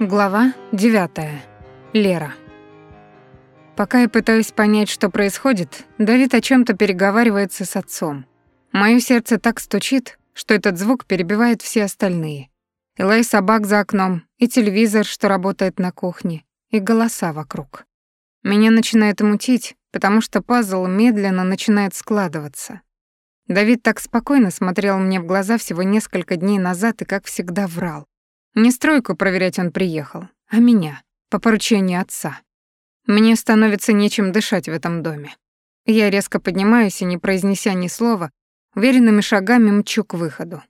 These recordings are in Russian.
Глава 9. Лера. Пока я пытаюсь понять, что происходит, Давид о чем то переговаривается с отцом. Моё сердце так стучит, что этот звук перебивает все остальные. И лай собак за окном, и телевизор, что работает на кухне, и голоса вокруг. Меня начинает мутить, потому что пазл медленно начинает складываться. Давид так спокойно смотрел мне в глаза всего несколько дней назад и, как всегда, врал. Не стройку проверять он приехал, а меня, по поручению отца. Мне становится нечем дышать в этом доме. Я резко поднимаюсь и, не произнеся ни слова, уверенными шагами мчу к выходу.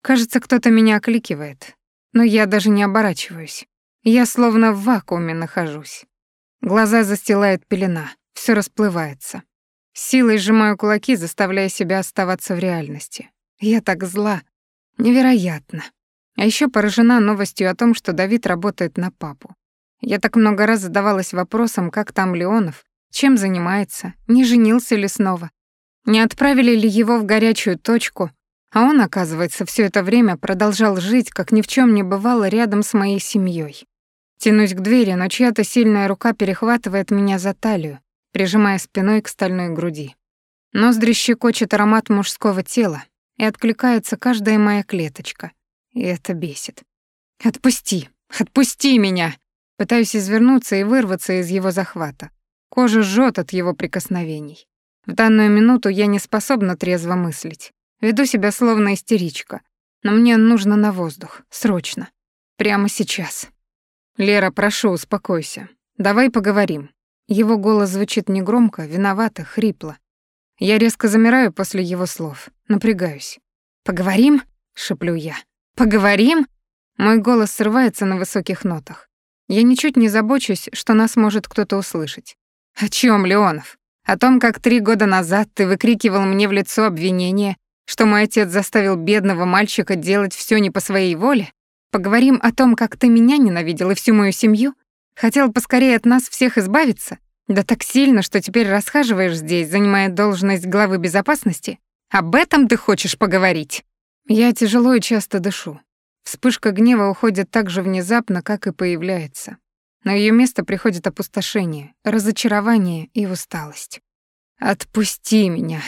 Кажется, кто-то меня окликивает, но я даже не оборачиваюсь. Я словно в вакууме нахожусь. Глаза застилает пелена, все расплывается. Силой сжимаю кулаки, заставляя себя оставаться в реальности. Я так зла. Невероятно. А еще поражена новостью о том, что Давид работает на папу. Я так много раз задавалась вопросом, как там Леонов, чем занимается, не женился ли снова, не отправили ли его в горячую точку, а он, оказывается, все это время продолжал жить, как ни в чем не бывало, рядом с моей семьей. Тянусь к двери, но чья-то сильная рука перехватывает меня за талию, прижимая спиной к стальной груди. Ноздри щекочет аромат мужского тела, и откликается каждая моя клеточка — и это бесит. «Отпусти! Отпусти меня!» Пытаюсь извернуться и вырваться из его захвата. Кожа жжет от его прикосновений. В данную минуту я не способна трезво мыслить. Веду себя словно истеричка. Но мне нужно на воздух. Срочно. Прямо сейчас. «Лера, прошу, успокойся. Давай поговорим». Его голос звучит негромко, виновато, хрипло. Я резко замираю после его слов, напрягаюсь. «Поговорим?» — шеплю я. «Поговорим?» Мой голос срывается на высоких нотах. Я ничуть не забочусь, что нас может кто-то услышать. «О чем, Леонов? О том, как три года назад ты выкрикивал мне в лицо обвинение, что мой отец заставил бедного мальчика делать все не по своей воле? Поговорим о том, как ты меня ненавидел и всю мою семью? Хотел поскорее от нас всех избавиться? Да так сильно, что теперь расхаживаешь здесь, занимая должность главы безопасности? Об этом ты хочешь поговорить?» Я тяжело и часто дышу. Вспышка гнева уходит так же внезапно, как и появляется. На ее место приходит опустошение, разочарование и усталость. «Отпусти меня!»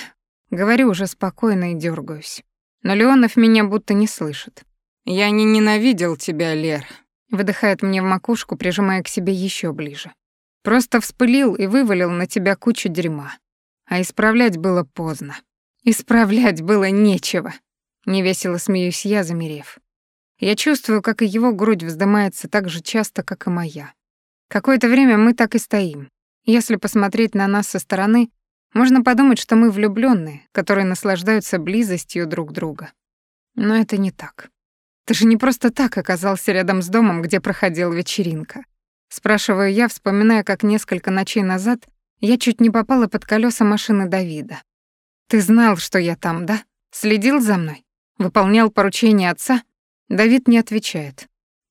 Говорю уже спокойно и дергаюсь. Но Леонов меня будто не слышит. «Я не ненавидел тебя, Лер», — выдыхает мне в макушку, прижимая к себе еще ближе. «Просто вспылил и вывалил на тебя кучу дерьма. А исправлять было поздно. Исправлять было нечего. Невесело смеюсь я, замерев. Я чувствую, как и его грудь вздымается так же часто, как и моя. Какое-то время мы так и стоим. Если посмотреть на нас со стороны, можно подумать, что мы влюбленные, которые наслаждаются близостью друг друга. Но это не так. Ты же не просто так оказался рядом с домом, где проходила вечеринка. Спрашиваю я, вспоминая, как несколько ночей назад я чуть не попала под колеса машины Давида. Ты знал, что я там, да? Следил за мной? Выполнял поручение отца? Давид не отвечает.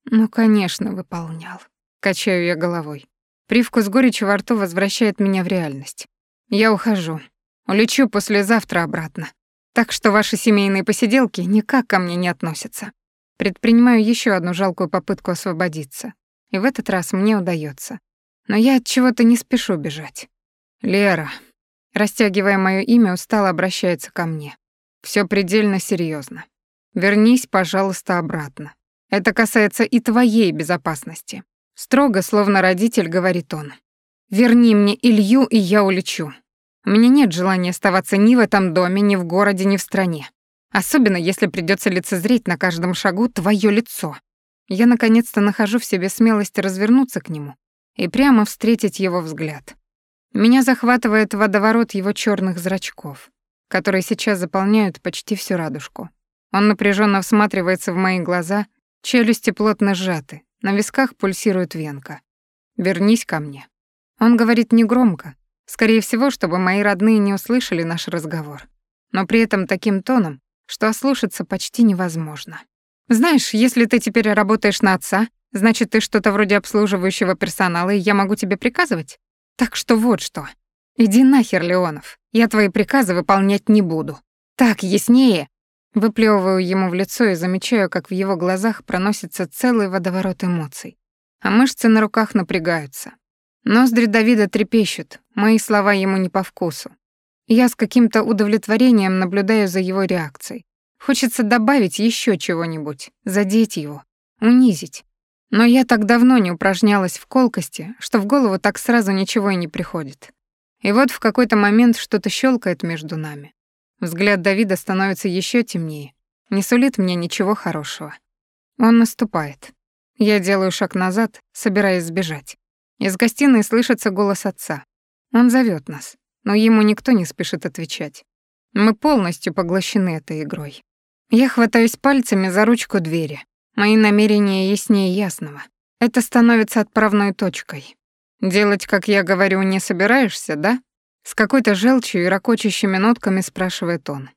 Ну, конечно, выполнял. Качаю я головой. Привкус горечи во рту возвращает меня в реальность. Я ухожу. Улечу послезавтра обратно. Так что ваши семейные посиделки никак ко мне не относятся. Предпринимаю еще одну жалкую попытку освободиться. И в этот раз мне удается. Но я от чего-то не спешу бежать. Лера, растягивая моё имя, устало обращается ко мне. Все предельно серьезно. Вернись, пожалуйста, обратно. Это касается и твоей безопасности. Строго, словно родитель, говорит он. Верни мне Илью, и я улечу. У меня нет желания оставаться ни в этом доме, ни в городе, ни в стране. Особенно, если придется лицезреть на каждом шагу твое лицо. Я наконец-то нахожу в себе смелость развернуться к нему и прямо встретить его взгляд. Меня захватывает водоворот его черных зрачков которые сейчас заполняют почти всю радужку. Он напряженно всматривается в мои глаза, челюсти плотно сжаты, на висках пульсирует венка. «Вернись ко мне». Он говорит негромко, скорее всего, чтобы мои родные не услышали наш разговор, но при этом таким тоном, что ослушаться почти невозможно. «Знаешь, если ты теперь работаешь на отца, значит, ты что-то вроде обслуживающего персонала, и я могу тебе приказывать? Так что вот что. Иди нахер, Леонов. Я твои приказы выполнять не буду. Так, яснее!» Выплёвываю ему в лицо и замечаю, как в его глазах проносится целый водоворот эмоций. А мышцы на руках напрягаются. Ноздри Давида трепещут, мои слова ему не по вкусу. Я с каким-то удовлетворением наблюдаю за его реакцией. Хочется добавить еще чего-нибудь, задеть его, унизить. Но я так давно не упражнялась в колкости, что в голову так сразу ничего и не приходит. И вот в какой-то момент что-то щелкает между нами. Взгляд Давида становится еще темнее, не сулит мне ничего хорошего. Он наступает. Я делаю шаг назад, собираясь сбежать. Из гостиной слышится голос отца. Он зовет нас, но ему никто не спешит отвечать. Мы полностью поглощены этой игрой. Я хватаюсь пальцами за ручку двери. Мои намерения яснее ясного. Это становится отправной точкой. Делать, как я говорю, не собираешься, да? С какой-то желчью и ракочущими нотками спрашивает он.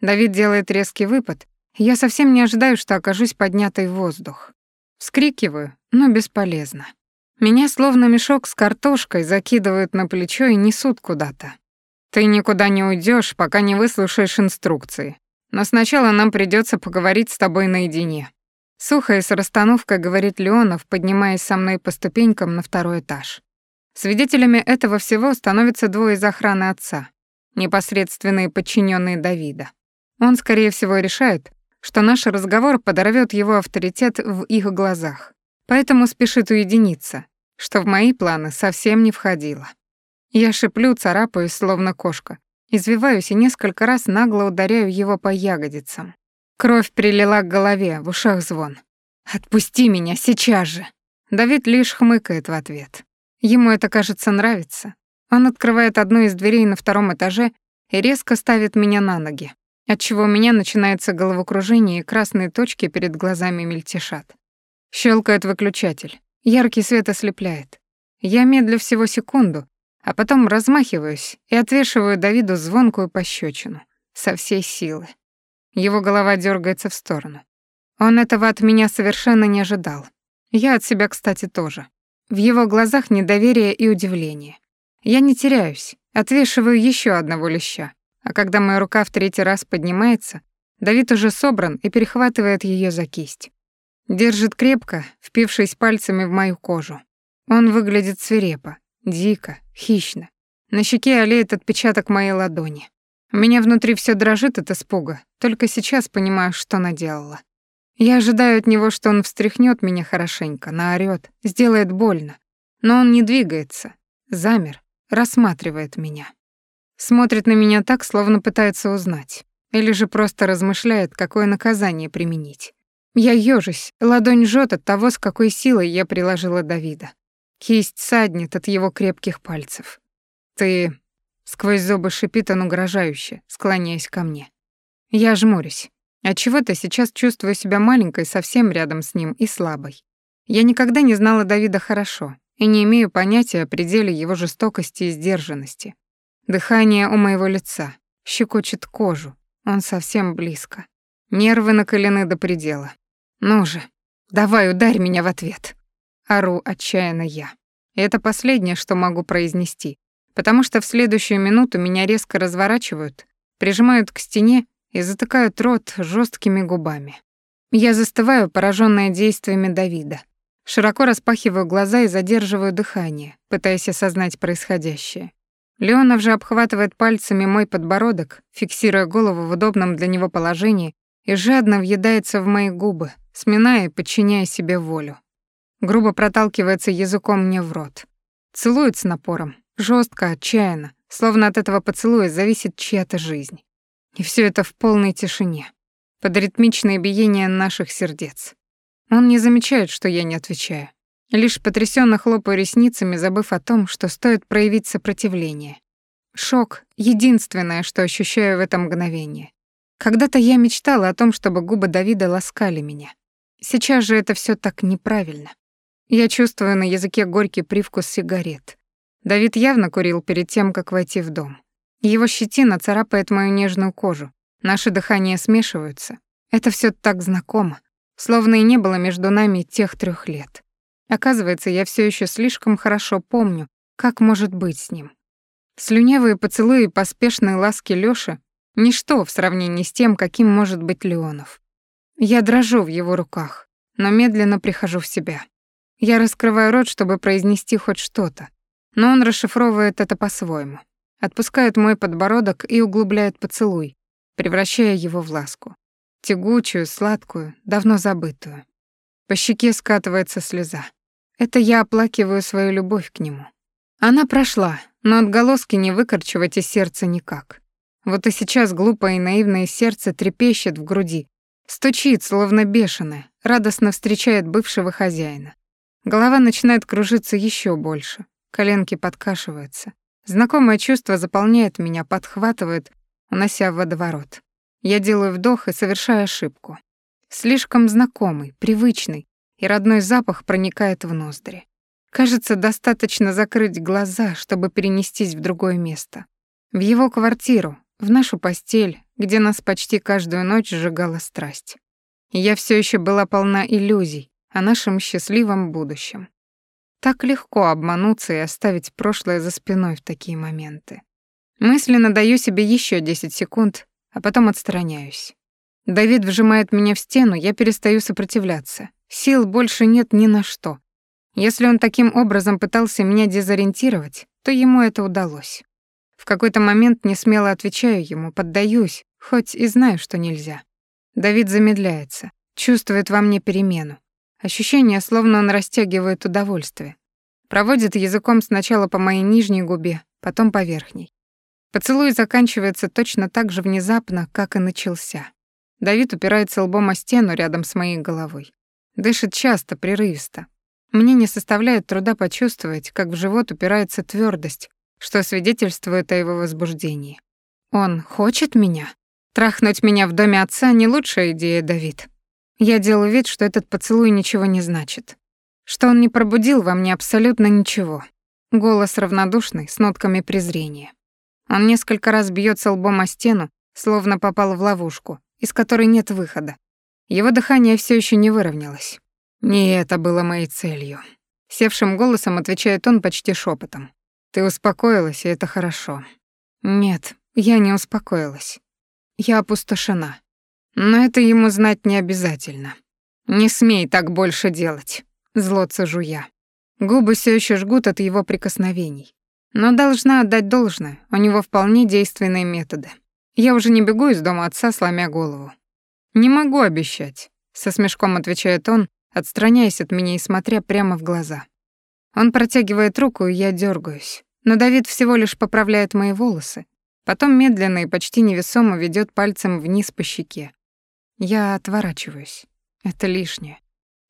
Давид делает резкий выпад. Я совсем не ожидаю, что окажусь поднятой в воздух. Вскрикиваю, но бесполезно. Меня словно мешок с картошкой закидывают на плечо и несут куда-то. Ты никуда не уйдешь, пока не выслушаешь инструкции. Но сначала нам придется поговорить с тобой наедине. Сухо и с расстановкой говорит Леонов, поднимаясь со мной по ступенькам на второй этаж. Свидетелями этого всего становятся двое из охраны отца, непосредственные подчиненные Давида. Он, скорее всего, решает, что наш разговор подорвет его авторитет в их глазах, поэтому спешит уединиться, что в мои планы совсем не входило. Я шиплю, царапаюсь, словно кошка, извиваюсь и несколько раз нагло ударяю его по ягодицам. Кровь прилила к голове, в ушах звон. «Отпусти меня сейчас же!» Давид лишь хмыкает в ответ. Ему это, кажется, нравится. Он открывает одну из дверей на втором этаже и резко ставит меня на ноги, отчего у меня начинается головокружение и красные точки перед глазами мельтешат. Щелкает выключатель. Яркий свет ослепляет. Я медлю всего секунду, а потом размахиваюсь и отвешиваю Давиду звонкую пощечину со всей силы. Его голова дергается в сторону. Он этого от меня совершенно не ожидал. Я от себя, кстати, тоже. В его глазах недоверие и удивление. Я не теряюсь, отвешиваю еще одного леща, а когда моя рука в третий раз поднимается, Давид уже собран и перехватывает ее за кисть. Держит крепко, впившись пальцами в мою кожу. Он выглядит свирепо, дико, хищно. На щеке олеет отпечаток моей ладони. У меня внутри все дрожит от испуга, только сейчас понимаю, что наделала. Я ожидаю от него, что он встряхнет меня хорошенько, наорёт, сделает больно. Но он не двигается, замер, рассматривает меня. Смотрит на меня так, словно пытается узнать. Или же просто размышляет, какое наказание применить. Я ёжусь, ладонь жжёт от того, с какой силой я приложила Давида. Кисть саднет от его крепких пальцев. «Ты...» — сквозь зубы шипит он угрожающе, склоняясь ко мне. Я жмурюсь. Отчего-то сейчас чувствую себя маленькой совсем рядом с ним и слабой. Я никогда не знала Давида хорошо и не имею понятия о пределе его жестокости и сдержанности. Дыхание у моего лица, щекочет кожу, он совсем близко. Нервы накалены до предела. Ну же, давай ударь меня в ответ. Ору отчаянно я. Это последнее, что могу произнести, потому что в следующую минуту меня резко разворачивают, прижимают к стене и затыкают рот жесткими губами. Я застываю, пораженная действиями Давида. Широко распахиваю глаза и задерживаю дыхание, пытаясь осознать происходящее. Леонов же обхватывает пальцами мой подбородок, фиксируя голову в удобном для него положении и жадно въедается в мои губы, сминая и подчиняя себе волю. Грубо проталкивается языком мне в рот. Целует с напором, жестко, отчаянно, словно от этого поцелуя зависит чья-то жизнь. И все это в полной тишине, под ритмичное биение наших сердец. Он не замечает, что я не отвечаю. Лишь потрясенно хлопаю ресницами, забыв о том, что стоит проявить сопротивление. Шок — единственное, что ощущаю в это мгновение. Когда-то я мечтала о том, чтобы губы Давида ласкали меня. Сейчас же это все так неправильно. Я чувствую на языке горький привкус сигарет. Давид явно курил перед тем, как войти в дом. Его щетина царапает мою нежную кожу. Наши дыхания смешиваются. Это все так знакомо, словно и не было между нами тех трех лет. Оказывается, я все еще слишком хорошо помню, как может быть с ним. Слюнявые поцелуи и поспешные ласки Лёши Ничто в сравнении с тем, каким может быть Леонов. Я дрожу в его руках, но медленно прихожу в себя. Я раскрываю рот, чтобы произнести хоть что-то, но он расшифровывает это по-своему. Отпускает мой подбородок и углубляет поцелуй, превращая его в ласку. Тягучую, сладкую, давно забытую. По щеке скатывается слеза. Это я оплакиваю свою любовь к нему. Она прошла, но отголоски не выкорчевать из сердца никак. Вот и сейчас глупое и наивное сердце трепещет в груди, стучит, словно бешеное, радостно встречает бывшего хозяина. Голова начинает кружиться еще больше, коленки подкашиваются. Знакомое чувство заполняет меня, подхватывает, унося в водоворот. Я делаю вдох и совершаю ошибку. Слишком знакомый, привычный, и родной запах проникает в ноздри. Кажется, достаточно закрыть глаза, чтобы перенестись в другое место. В его квартиру, в нашу постель, где нас почти каждую ночь сжигала страсть. Я все еще была полна иллюзий о нашем счастливом будущем. Так легко обмануться и оставить прошлое за спиной в такие моменты. Мысленно даю себе еще 10 секунд, а потом отстраняюсь. Давид вжимает меня в стену, я перестаю сопротивляться. Сил больше нет ни на что. Если он таким образом пытался меня дезориентировать, то ему это удалось. В какой-то момент не смело отвечаю ему, поддаюсь, хоть и знаю, что нельзя. Давид замедляется, чувствует во мне перемену. Ощущение, словно он растягивает удовольствие. Проводит языком сначала по моей нижней губе, потом по верхней. Поцелуй заканчивается точно так же внезапно, как и начался. Давид упирается лбом о стену рядом с моей головой. Дышит часто, прерывисто. Мне не составляет труда почувствовать, как в живот упирается твердость, что свидетельствует о его возбуждении. Он хочет меня? Трахнуть меня в доме отца не лучшая идея, Давид. Я делаю вид, что этот поцелуй ничего не значит. Что он не пробудил во мне абсолютно ничего. Голос равнодушный, с нотками презрения. Он несколько раз бьется лбом о стену, словно попал в ловушку, из которой нет выхода. Его дыхание все еще не выровнялось. Не это было моей целью. Севшим голосом отвечает он почти шепотом. Ты успокоилась, и это хорошо. Нет, я не успокоилась. Я опустошена. Но это ему знать не обязательно. Не смей так больше делать, зло цежу я. Губы все еще жгут от его прикосновений. Но должна отдать должное, у него вполне действенные методы. Я уже не бегу из дома отца, сломя голову. Не могу обещать, со смешком отвечает он, отстраняясь от меня и смотря прямо в глаза. Он протягивает руку, и я дергаюсь. Но Давид всего лишь поправляет мои волосы, потом медленно и почти невесомо ведет пальцем вниз по щеке. Я отворачиваюсь. Это лишнее.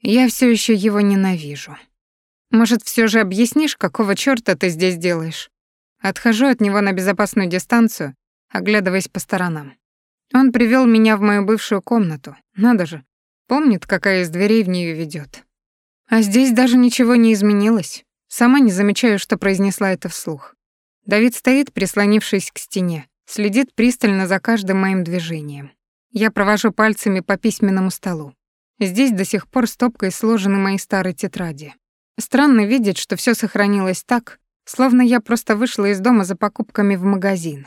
Я все еще его ненавижу. Может, все же объяснишь, какого чёрта ты здесь делаешь? Отхожу от него на безопасную дистанцию, оглядываясь по сторонам. Он привел меня в мою бывшую комнату. Надо же, помнит, какая из дверей в нее ведет. А здесь даже ничего не изменилось. Сама не замечаю, что произнесла это вслух. Давид стоит, прислонившись к стене, следит пристально за каждым моим движением. Я провожу пальцами по письменному столу. Здесь до сих пор стопкой сложены мои старые тетради. Странно видеть, что все сохранилось так, словно я просто вышла из дома за покупками в магазин.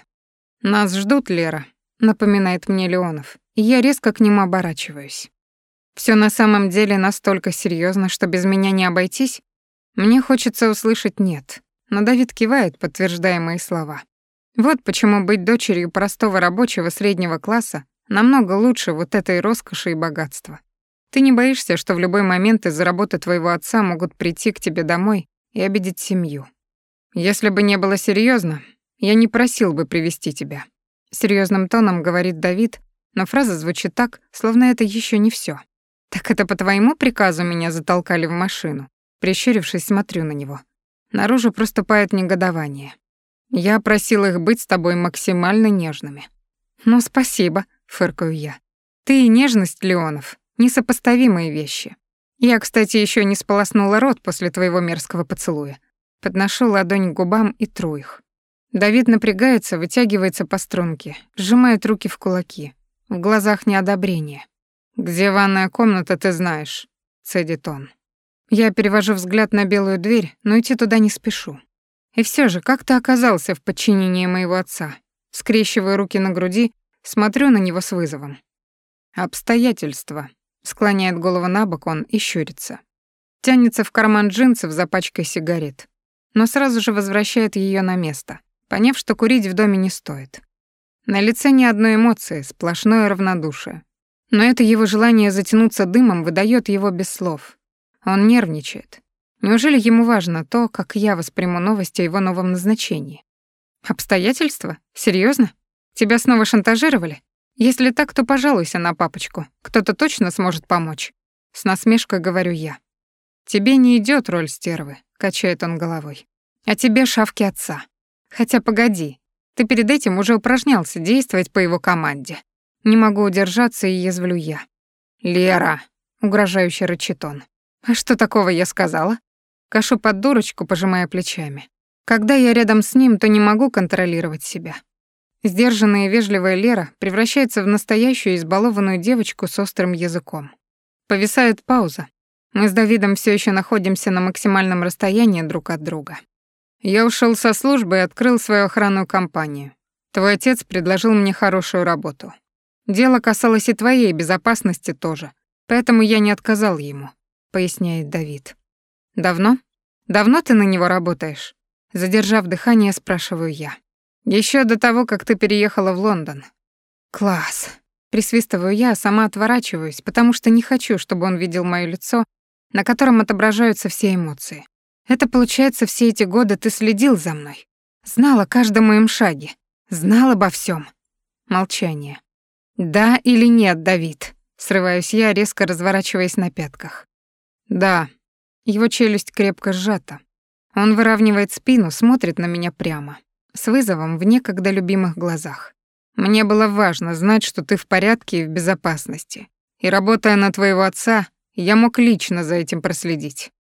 «Нас ждут, Лера», — напоминает мне Леонов, и я резко к нему оборачиваюсь. Все на самом деле настолько серьезно, что без меня не обойтись? Мне хочется услышать «нет», но Давид кивает, подтверждая мои слова. Вот почему быть дочерью простого рабочего среднего класса намного лучше вот этой роскоши и богатства. Ты не боишься, что в любой момент из-за работы твоего отца могут прийти к тебе домой и обидеть семью. Если бы не было серьезно, я не просил бы привести тебя. Серьезным тоном говорит Давид, но фраза звучит так, словно это еще не все. «Так это по твоему приказу меня затолкали в машину?» Прищурившись, смотрю на него. Наружу проступает негодование. «Я просил их быть с тобой максимально нежными». «Ну, спасибо», — фыркаю я. «Ты и нежность, Леонов, несопоставимые вещи. Я, кстати, еще не сполоснула рот после твоего мерзкого поцелуя. Подношу ладонь к губам и тру их. Давид напрягается, вытягивается по струнке, сжимает руки в кулаки. В глазах неодобрение. «Где ванная комната, ты знаешь», — цедит он. Я перевожу взгляд на белую дверь, но идти туда не спешу. И все же, как ты оказался в подчинении моего отца? Скрещиваю руки на груди, Смотрю на него с вызовом. «Обстоятельства», — склоняет голову на бок он и щурится. Тянется в карман джинсов за пачкой сигарет, но сразу же возвращает ее на место, поняв, что курить в доме не стоит. На лице ни одной эмоции, сплошное равнодушие. Но это его желание затянуться дымом выдает его без слов. Он нервничает. Неужели ему важно то, как я восприму новости о его новом назначении? Обстоятельства? Серьезно? Тебя снова шантажировали? Если так, то пожалуйся на папочку. Кто-то точно сможет помочь. С насмешкой говорю я. Тебе не идет роль стервы, качает он головой. А тебе шавки отца. Хотя погоди, ты перед этим уже упражнялся действовать по его команде. Не могу удержаться и язвлю я. «Лера!» — угрожающе рычит он. «А что такого я сказала?» Кашу под дурочку, пожимая плечами. Когда я рядом с ним, то не могу контролировать себя. Сдержанная и вежливая Лера превращается в настоящую избалованную девочку с острым языком. Повисает пауза. Мы с Давидом все еще находимся на максимальном расстоянии друг от друга. Я ушел со службы и открыл свою охранную компанию. Твой отец предложил мне хорошую работу. Дело касалось и твоей безопасности тоже, поэтому я не отказал ему, поясняет Давид. Давно? Давно ты на него работаешь? Задержав дыхание, спрашиваю я. Еще до того, как ты переехала в Лондон. Класс. Присвистываю я, а сама отворачиваюсь, потому что не хочу, чтобы он видел моё лицо, на котором отображаются все эмоции. Это получается, все эти годы ты следил за мной. Знал о каждом моем шаге. Знал обо всем. Молчание. «Да или нет, Давид?» Срываюсь я, резко разворачиваясь на пятках. «Да». Его челюсть крепко сжата. Он выравнивает спину, смотрит на меня прямо, с вызовом в некогда любимых глазах. «Мне было важно знать, что ты в порядке и в безопасности. И работая на твоего отца, я мог лично за этим проследить.